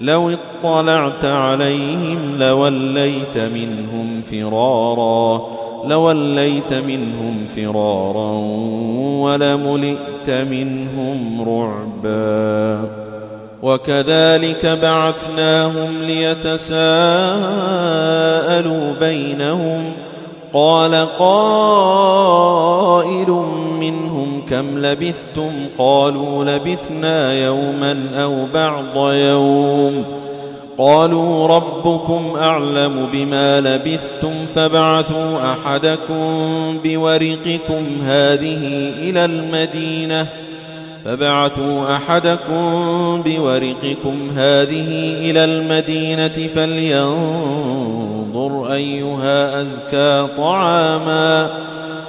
لو اطلعت عليهم لوليت منهم فرارا لوليت منهم فرارا ولملئت منهم رعبا. وكذلك بعثناهم ليتساءلوا بينهم قال قائل منهم كم لبثتم قالوا لبثنا يوما أو بعض يوم قالوا ربكم أعلم بما لبثتم فابعثوا أحدكم بورقكم هذه إلى المدينة فبعثوا أحدكم بورقكم هذه إلى المدينة فلينظر أيها أزكى طعاما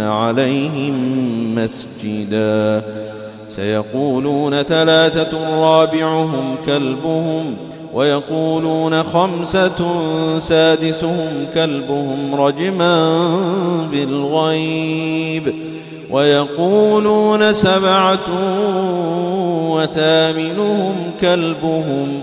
عليهم مسجدا. سيقولون ثلاثة رابعهم كلبهم ويقولون خمسة سادسهم كلبهم رجما بالغيب ويقولون سبعة وثامنهم كلبهم.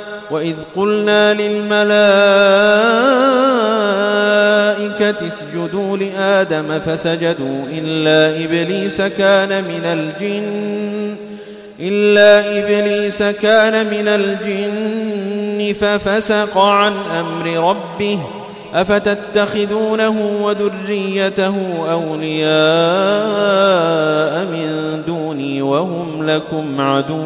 وإذ قلنا للملائكة اسجدوا لآدم فسجدوا إلا إبليس كان من الجن إلا إبليس كان من الجن ففسق عن أمر ربه أفتتخذونه وذريته أولياء من دوني وهم لكم عدو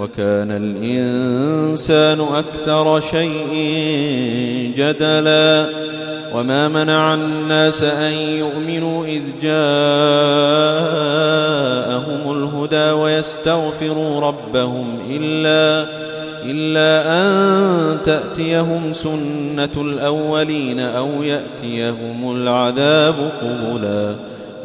وكان الإنسان أكثر شيء جدلا وما منع الناس أن يؤمنوا إذ جاءهم الهدى ويستغفروا ربهم إلا إلا أن تأتيهم سنة الأولين أو يأتيهم العذاب قبلا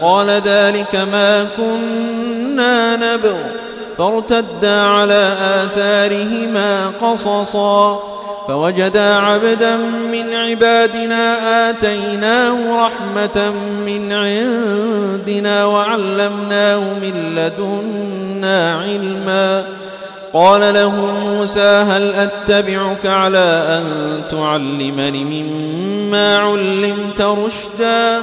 قال ذلك ما كنا نبغ. فارتدا على آثارهما قصصا. فوجدا عبدا من عبادنا آتيناه رحمة من عندنا وعلمناه من لدنا علما. قال له موسى هل أتبعك على أن تعلمني مما علمت رشدا؟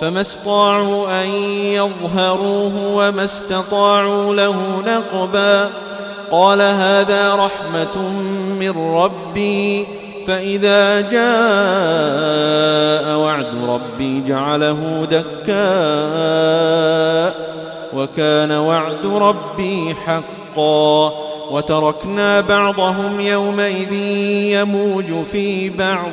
فما استطاعوا أن يظهروه وما استطاعوا له نقبا. قال هذا رحمة من ربي. فإذا جاء وعد ربي جعله دكاء وكان وعد ربي حقا. وتركنا بعضهم يومئذ يموج في بعض.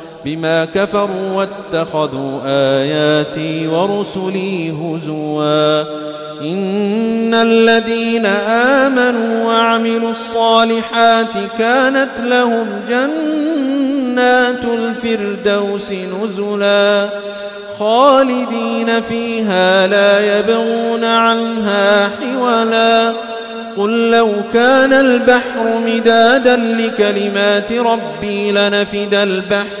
بما كفروا واتخذوا آياتي ورسلي هزوا. إن الذين آمنوا وعملوا الصالحات كانت لهم جنات الفردوس نزلا. خالدين فيها لا يبغون عنها حولا. قل لو كان البحر مدادا لكلمات ربي لنفد البحر.